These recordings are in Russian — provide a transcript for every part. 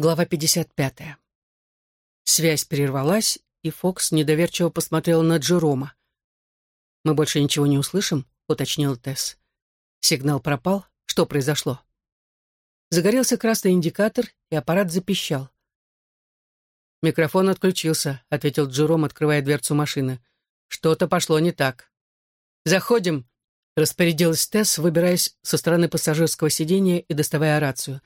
Глава 55. Связь прервалась, и Фокс недоверчиво посмотрел на Джерома. «Мы больше ничего не услышим?» — уточнил Тесс. Сигнал пропал. Что произошло? Загорелся красный индикатор, и аппарат запищал. «Микрофон отключился», — ответил Джером, открывая дверцу машины. «Что-то пошло не так». «Заходим», — распорядилась Тесс, выбираясь со стороны пассажирского сиденья и доставая рацию.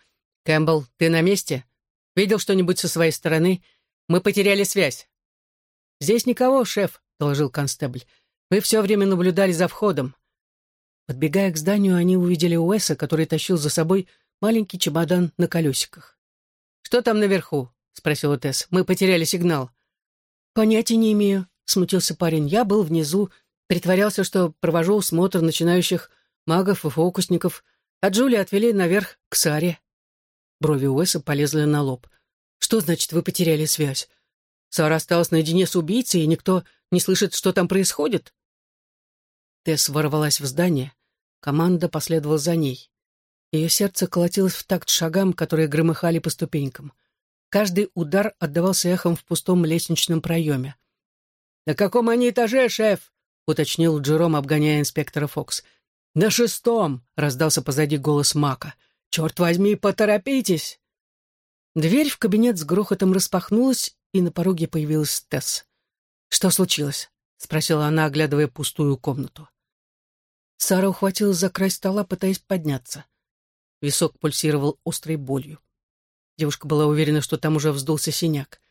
«Кэмпбелл, ты на месте?» Видел что-нибудь со своей стороны? Мы потеряли связь». «Здесь никого, шеф», — доложил констебль. «Мы все время наблюдали за входом». Подбегая к зданию, они увидели Уэса, который тащил за собой маленький чемодан на колесиках. «Что там наверху?» — спросил Тесс. «Мы потеряли сигнал». «Понятия не имею», — смутился парень. «Я был внизу, притворялся, что провожу осмотр начинающих магов и фокусников, а Джули отвели наверх к Саре». Брови Уэса полезли на лоб. «Что значит, вы потеряли связь? Сара осталась наедине с убийцей, и никто не слышит, что там происходит?» Тесс ворвалась в здание. Команда последовала за ней. Ее сердце колотилось в такт шагам, которые громыхали по ступенькам. Каждый удар отдавался эхом в пустом лестничном проеме. «На каком они этаже, шеф?» — уточнил Джером, обгоняя инспектора Фокс. «На шестом!» — раздался позади голос Мака. «Черт возьми, поторопитесь!» Дверь в кабинет с грохотом распахнулась, и на пороге появилась Тесс. «Что случилось?» — спросила она, оглядывая пустую комнату. Сара ухватилась за край стола, пытаясь подняться. Висок пульсировал острой болью. Девушка была уверена, что там уже вздулся синяк.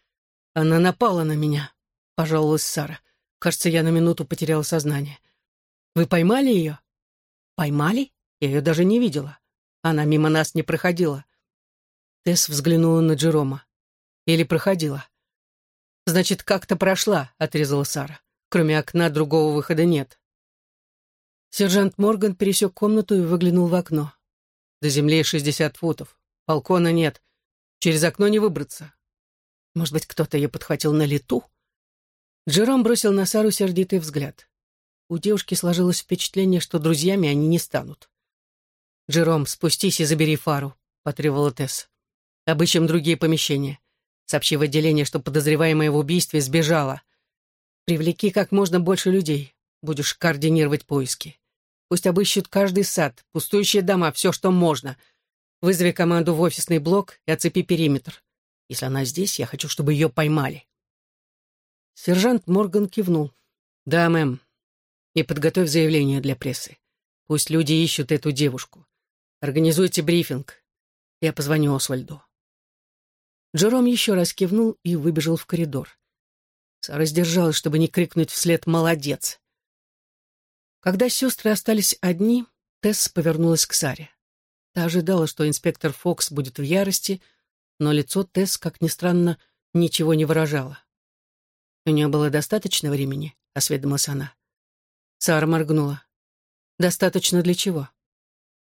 «Она напала на меня», — пожаловалась Сара. «Кажется, я на минуту потеряла сознание». «Вы поймали ее?» «Поймали? Я ее даже не видела». Она мимо нас не проходила. Тесс взглянула на Джерома. Или проходила. «Значит, как-то прошла», — отрезала Сара. «Кроме окна другого выхода нет». Сержант Морган пересек комнату и выглянул в окно. До земли шестьдесят футов. Балкона нет. Через окно не выбраться. Может быть, кто-то ее подхватил на лету? Джером бросил на Сару сердитый взгляд. У девушки сложилось впечатление, что друзьями они не станут. «Джером, спустись и забери фару», — потребовала Тесс. «Обыщем другие помещения. Сообщи в отделение, что подозреваемая в убийстве сбежала. Привлеки как можно больше людей. Будешь координировать поиски. Пусть обыщут каждый сад, пустующие дома, все, что можно. Вызови команду в офисный блок и оцепи периметр. Если она здесь, я хочу, чтобы ее поймали». Сержант Морган кивнул. «Да, мэм. И подготовь заявление для прессы. Пусть люди ищут эту девушку. Организуйте брифинг. Я позвоню Освальду». Джером еще раз кивнул и выбежал в коридор. Сара сдержалась, чтобы не крикнуть вслед «Молодец!». Когда сестры остались одни, Тесс повернулась к Саре. Та ожидала, что инспектор Фокс будет в ярости, но лицо Тесс, как ни странно, ничего не выражало. «У нее было достаточно времени?» — осведомилась она. Сара моргнула. «Достаточно для чего?»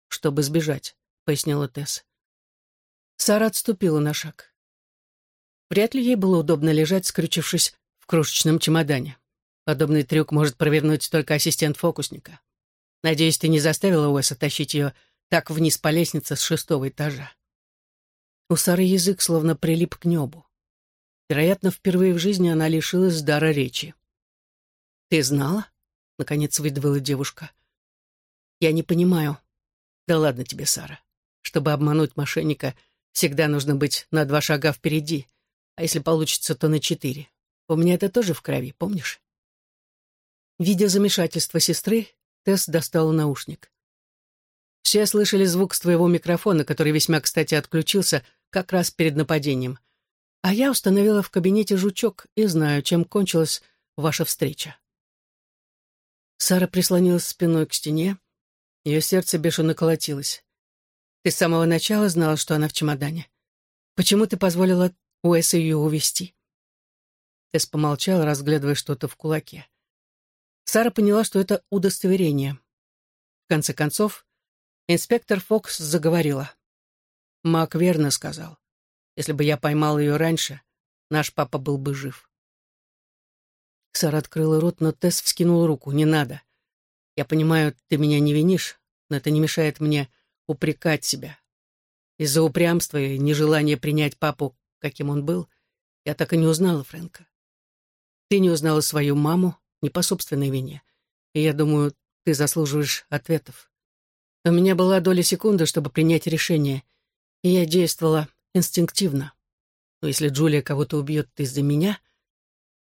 Чтобы сбежать», — пояснила Тесс. Сара отступила на шаг. Вряд ли ей было удобно лежать, скрючившись в крошечном чемодане. Подобный трюк может провернуть только ассистент фокусника. Надеюсь, ты не заставила Уэса тащить ее так вниз по лестнице с шестого этажа. У Сары язык словно прилип к небу. Вероятно, впервые в жизни она лишилась дара речи. «Ты знала?» — наконец выдавила девушка. «Я не понимаю», да ладно тебе, Сара. Чтобы обмануть мошенника, всегда нужно быть на два шага впереди, а если получится, то на четыре. У меня это тоже в крови, помнишь? Видя замешательство сестры, Тесс достала наушник. Все слышали звук с твоего микрофона, который весьма кстати отключился как раз перед нападением. А я установила в кабинете жучок и знаю, чем кончилась ваша встреча. Сара прислонилась спиной к стене, ее сердце бешено колотилось. «Ты с самого начала знала, что она в чемодане? Почему ты позволила Уэсу ее увести? Тесс помолчала, разглядывая что-то в кулаке. Сара поняла, что это удостоверение. В конце концов, инспектор Фокс заговорила. Мак верно сказал. Если бы я поймал ее раньше, наш папа был бы жив. Сара открыла рот, но Тесс вскинула руку. «Не надо. Я понимаю, ты меня не винишь, но это не мешает мне упрекать себя. Из-за упрямства и нежелания принять папу, каким он был, я так и не узнала Фрэнка. Ты не узнала свою маму не по собственной вине, и я думаю, ты заслуживаешь ответов. У меня была доля секунды, чтобы принять решение, и я действовала инстинктивно. Но если Джулия кого-то убьет из-за меня...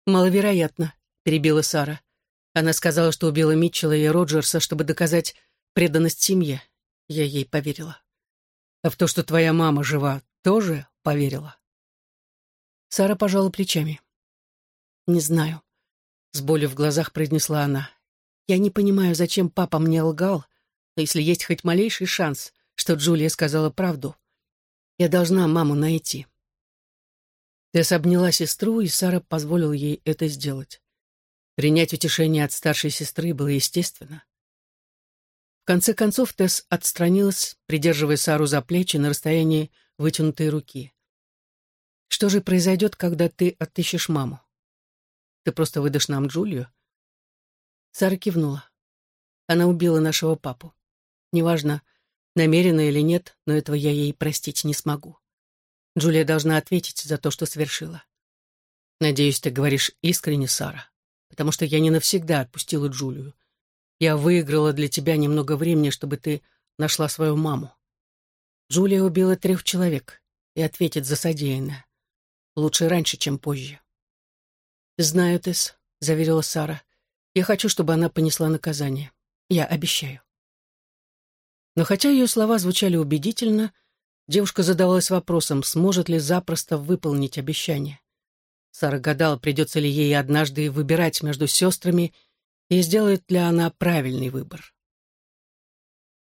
Маловероятно, перебила Сара. Она сказала, что убила Митчелла и Роджерса, чтобы доказать преданность семье. Я ей поверила. А в то, что твоя мама жива, тоже поверила. Сара пожала плечами. «Не знаю», — с болью в глазах произнесла она. «Я не понимаю, зачем папа мне лгал, но если есть хоть малейший шанс, что Джулия сказала правду, я должна маму найти». Тесс обняла сестру, и Сара позволила ей это сделать. Принять утешение от старшей сестры было естественно. В конце концов Тесс отстранилась, придерживая Сару за плечи на расстоянии вытянутой руки. «Что же произойдет, когда ты отыщешь маму? Ты просто выдашь нам Джулию?» Сара кивнула. Она убила нашего папу. Неважно, намеренно или нет, но этого я ей простить не смогу. Джулия должна ответить за то, что совершила. Надеюсь, ты говоришь искренне, Сара, потому что я не навсегда отпустила Джулию. Я выиграла для тебя немного времени, чтобы ты нашла свою маму. Джулия убила трех человек и ответит за содеянное. Лучше раньше, чем позже. «Знаю, Тесс», — заверила Сара. «Я хочу, чтобы она понесла наказание. Я обещаю». Но хотя ее слова звучали убедительно, девушка задавалась вопросом, сможет ли запросто выполнить обещание. Сара гадала, придется ли ей однажды выбирать между сестрами и сделает ли она правильный выбор.